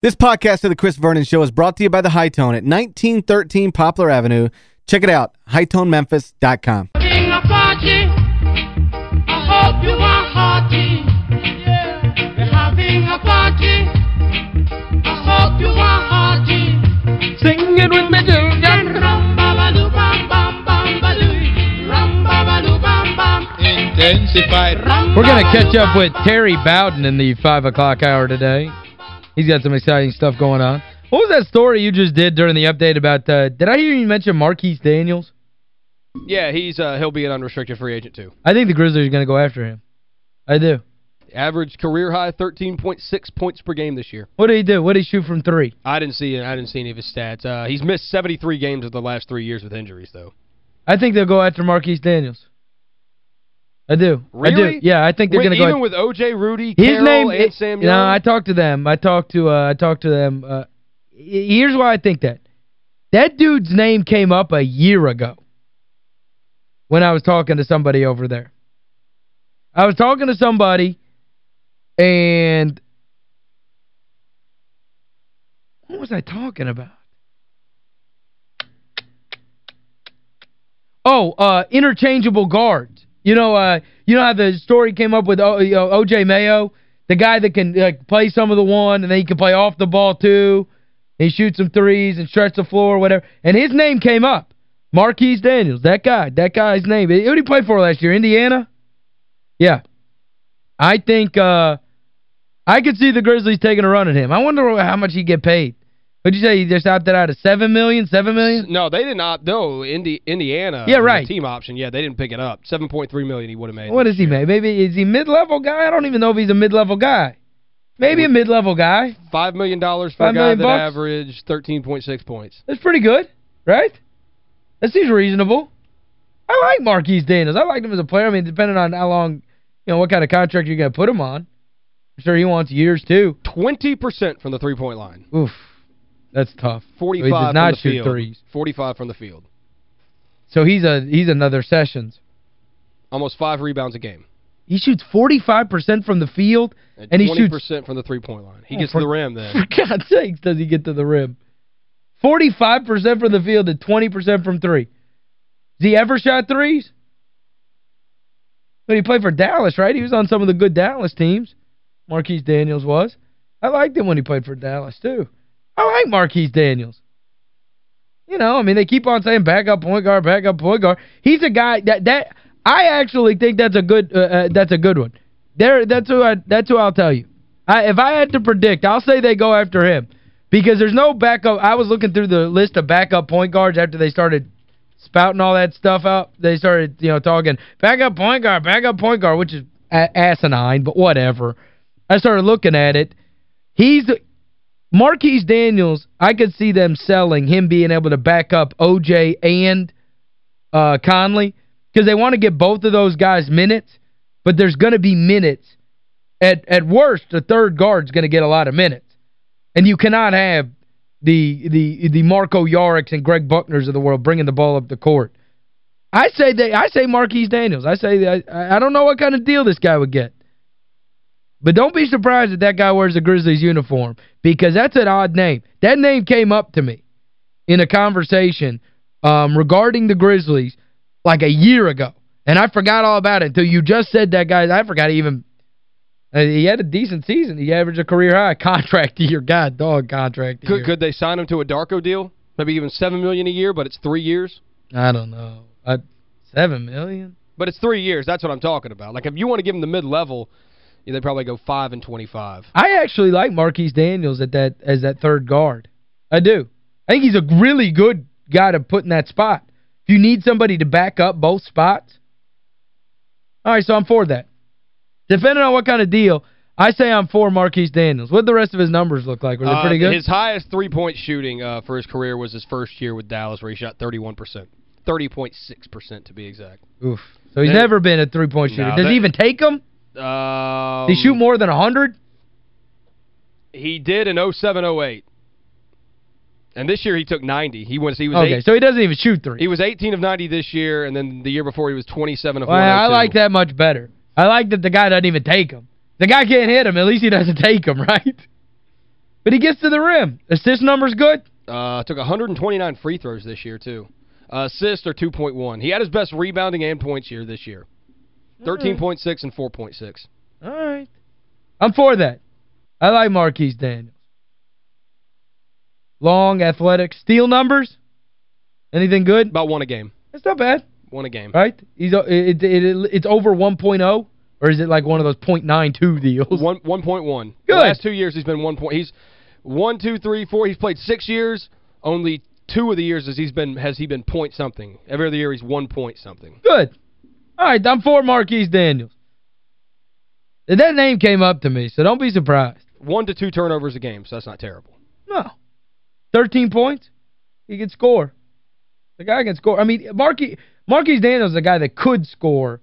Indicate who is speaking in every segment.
Speaker 1: This podcast of the Chris Vernon Show is brought to you by The Hi-Tone at 1913 Poplar Avenue. Check it out, hitonememphis.com.
Speaker 2: Having a party. I hope you are hearty. Yeah. We're having a party. I hope you are hearty.
Speaker 3: Sing it with me,
Speaker 2: bam.
Speaker 3: Intensified. We're going to
Speaker 2: ba ba
Speaker 3: catch up with Terry Bowden in the 5 o'clock hour today. He's got some exciting stuff going on. What was that story you just did during the update about, uh, did I hear you mention Marquis Daniels?
Speaker 4: Yeah, he's uh, he'll be an unrestricted free agent too.
Speaker 3: I think the Grizzlies are going to go after him. I do.
Speaker 4: Average career high 13.6 points per game this year.
Speaker 3: What did he do? What did he shoot from three?
Speaker 4: I didn't see I didn't see any of his stats. Uh, he's missed 73 games of the last 3 years with injuries though.
Speaker 3: I think they'll go after Marquis Daniels. I do. I
Speaker 4: Really?
Speaker 3: do. Yeah, I think they're going to go
Speaker 4: even with OJ, Rudy,
Speaker 3: His
Speaker 4: Carroll,
Speaker 3: name
Speaker 4: and
Speaker 3: it-
Speaker 4: Sam
Speaker 3: No, I talked to them. I talked to uh I talked to them uh here's why I think that. That dude's name came up a year ago when I was talking to somebody over there. I was talking to somebody and what was I talking about? Oh, uh interchangeable guards. You know, uh you know how the story came up with you know, O.J. Mayo, the guy that can like, play some of the one and then he can play off the ball too. He shoots some threes and stretch the floor whatever. And his name came up. Marquis Daniels, that guy, that guy's name. Who did he play for last year? Indiana? Yeah. I think uh I could see the Grizzlies taking a run at him. I wonder how much he get paid. What'd you say? He just opted out of $7 million? $7 million?
Speaker 4: No, they did not. No, Indi Indiana.
Speaker 3: Yeah, right.
Speaker 4: Team option. Yeah, they didn't pick it up. 7.3 million he would have made.
Speaker 3: What does he make? Maybe is he mid-level guy? I don't even know if he's a mid-level guy. Maybe a mid-level guy.
Speaker 4: $5 million for
Speaker 3: Five
Speaker 4: a guy that
Speaker 3: bucks?
Speaker 4: averaged 13.6 points.
Speaker 3: That's pretty good, right? That seems reasonable. I like Marquise Daniels. I like him as a player. I mean, depending on how long, you know, what kind of contract you're going to put him on. I'm sure he wants years, too.
Speaker 4: 20% from the three-point line.
Speaker 3: Oof. That's tough.
Speaker 4: 45
Speaker 3: he does not shoot
Speaker 4: field.
Speaker 3: threes.
Speaker 4: 45 from the field.
Speaker 3: So he's a he's another Sessions.
Speaker 4: Almost five rebounds a game.
Speaker 3: He shoots 45% from the field,
Speaker 4: And,
Speaker 3: and he
Speaker 4: 20%
Speaker 3: shoots...
Speaker 4: from the three-point line. He
Speaker 3: Oh,
Speaker 4: gets
Speaker 3: for-
Speaker 4: to the rim then.
Speaker 3: For God's sakes, does he get to the rim. 45% from the field and 20% from three. Has he ever shot threes? But he played for Dallas, right? He was on some of the good Dallas teams. Marquis Daniels was. I liked him when he played for Dallas, too. I like Marquis Daniels. You know, I mean, they keep on saying backup point guard, backup point guard. He's a guy that that I actually think that's a good uh, uh, that's a good one. There that's who I that's who I'll tell you. I if I had to predict, I'll say they go after him because there's no backup. I was looking through the list of backup point guards after they started spouting all that stuff out. They started, you know, talking backup point guard, backup point guard, which is asinine, but whatever. I started looking at it. He's Marquis Daniels, I could see them selling him being able to back up O.J. and uh, Conley because they want to get both of those guys minutes, but there's going to be minutes. At at worst, the third guard's going to get a lot of minutes. And you cannot have the the the Marko Jarics and Greg Buckners of the world bringing the ball up the court. I say they I say Marquis Daniels. I say I, I don't know what kind of deal this guy would get. But don't be surprised if that guy wears a Grizzlies uniform because that's an odd name. That name came up to me in a conversation um, regarding the Grizzlies like a year ago. And I forgot all about it until you just said that, guys. I forgot even uh, he had a decent season. He averaged a career high contract year. God, dog contract year.
Speaker 4: Could, could they sign him to a Darko deal? Maybe even 7 million a year, but it's three years?
Speaker 3: I don't know. Uh, 7 million?
Speaker 4: But it's three years. That's what I'm talking about. Like, if you want to give him the mid-level, yeah, they probably go 5 and 25.
Speaker 3: I actually like Marquis Daniels at that as that third guard. I do. I think he's a really good guy to put in that spot. If you need somebody to back up both spots. All right, so I'm for that. Depending on what kind of deal, I say I'm for Marquis Daniels. What the rest of his numbers look like? Were they
Speaker 4: Uh,
Speaker 3: pretty good?
Speaker 4: His highest three-point shooting uh, for his career was his first year with Dallas, where he shot 31%. 30.6% to be exact.
Speaker 3: Oof. So he's never been a three-point shooter.
Speaker 4: No,
Speaker 3: Does
Speaker 4: they-
Speaker 3: he even take them?
Speaker 4: Um,
Speaker 3: he shoot more than 100?
Speaker 4: He did in 07-08. And this year he took 90. He was he was
Speaker 3: Okay,
Speaker 4: eight,
Speaker 3: so he doesn't even shoot three.
Speaker 4: he was 18 of 90 this year and then the year before he was 27 of
Speaker 3: Well, I like that much better. I like that the guy doesn't even take them. The guy can't hit him. At least he doesn't take him, right? But he gets to the rim. Assist number's good?
Speaker 4: Uh, took 129 free throws this year, too. Uh, assists are 2.1. He had his best rebounding and points year this year. 13.6 and 4.6.
Speaker 3: All right. I'm for that. I like Marquis Daniels. Long, athletic, steal numbers? Anything good?
Speaker 4: About one a game.
Speaker 3: It's not bad,
Speaker 4: One a game.
Speaker 3: right? He's uh, it, it, it, It's over 1.0? Or is it like one of those .92 deals?
Speaker 4: One 1.1.
Speaker 3: Good.
Speaker 4: The last two years he's been one point. He's one, two, three, four. He's played six years. Only two of the years has he's been has he been point something. Every other year he's one point something.
Speaker 3: Good. All right, I'm for Marquis Daniels. And That name came up to me, so don't be surprised.
Speaker 4: One to two turnovers a game, so that's not terrible.
Speaker 3: No. 13 points. He can score. The guy can score. I mean, Marquis, Marquise Daniels is a guy that could score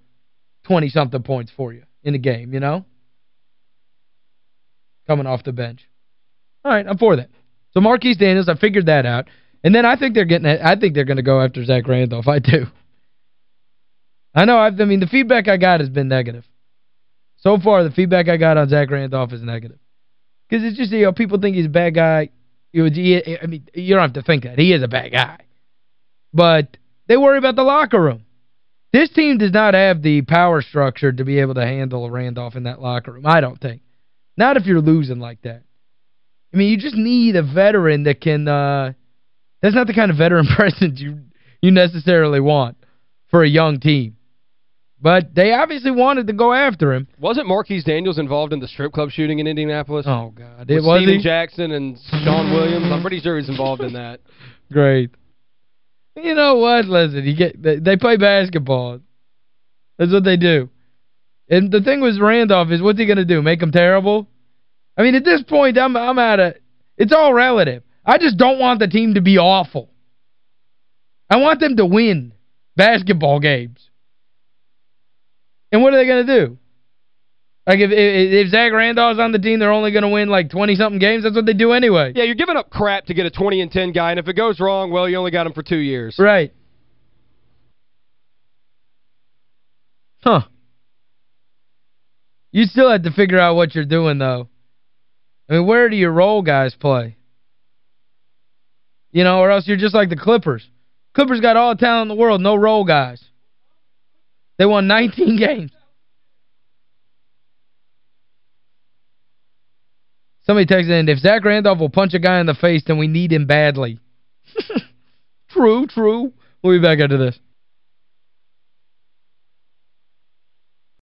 Speaker 3: 20-something points for you in a game, you know? Coming off the bench. All right, I'm for that. So Marquis Daniels, I figured that out. And then I think they're getting I think they're going to go after Zach Randolph. I do. I know, I've, I mean, the feedback I got has been negative. So far, the feedback I got on Zach Randolph is negative. Because it's just, you know, people think he's a bad guy. You he, I mean, you don't have to think that. He is a bad guy. But they worry about the locker room. This team does not have the power structure to be able to handle Randolph in that locker room, I don't think. Not if you're losing like that. I mean, you just need a veteran that can, uh, that's not the kind of veteran presence you you necessarily want for a young team. But they obviously wanted to go after him.
Speaker 4: Wasn't Marquis Daniels involved in the strip club shooting in Indianapolis?
Speaker 3: Oh, God. It was
Speaker 4: Stephen
Speaker 3: he?
Speaker 4: Jackson and Sean Williams. I'm pretty sure he's involved in that.
Speaker 3: Great. You know what? Listen, you get they, they play basketball. That's what they do. And the thing with Randolph is what's he going to do? Make him terrible? I mean, at this point, I'm I'm at a it's all relative. I just don't want the team to be awful. I want them to win basketball games. And what are they going to do? Like, if, if, if Zach Randolph's on the team, they're only going to win like 20-something games? That's what they do anyway.
Speaker 4: Yeah, you're giving up crap to get a 20 and 10 guy, and if it goes wrong, well, you only got him for two years.
Speaker 3: Right. Huh. You still have to figure out what you're doing, though. I mean, where do your role guys play? You know, or else you're just like the Clippers. Clippers got all the talent in the world, no role guys. They won 19 games. Somebody texted in, if Zach Randolph will punch a guy in the face, then we need him badly. true, true. We'll be back after this.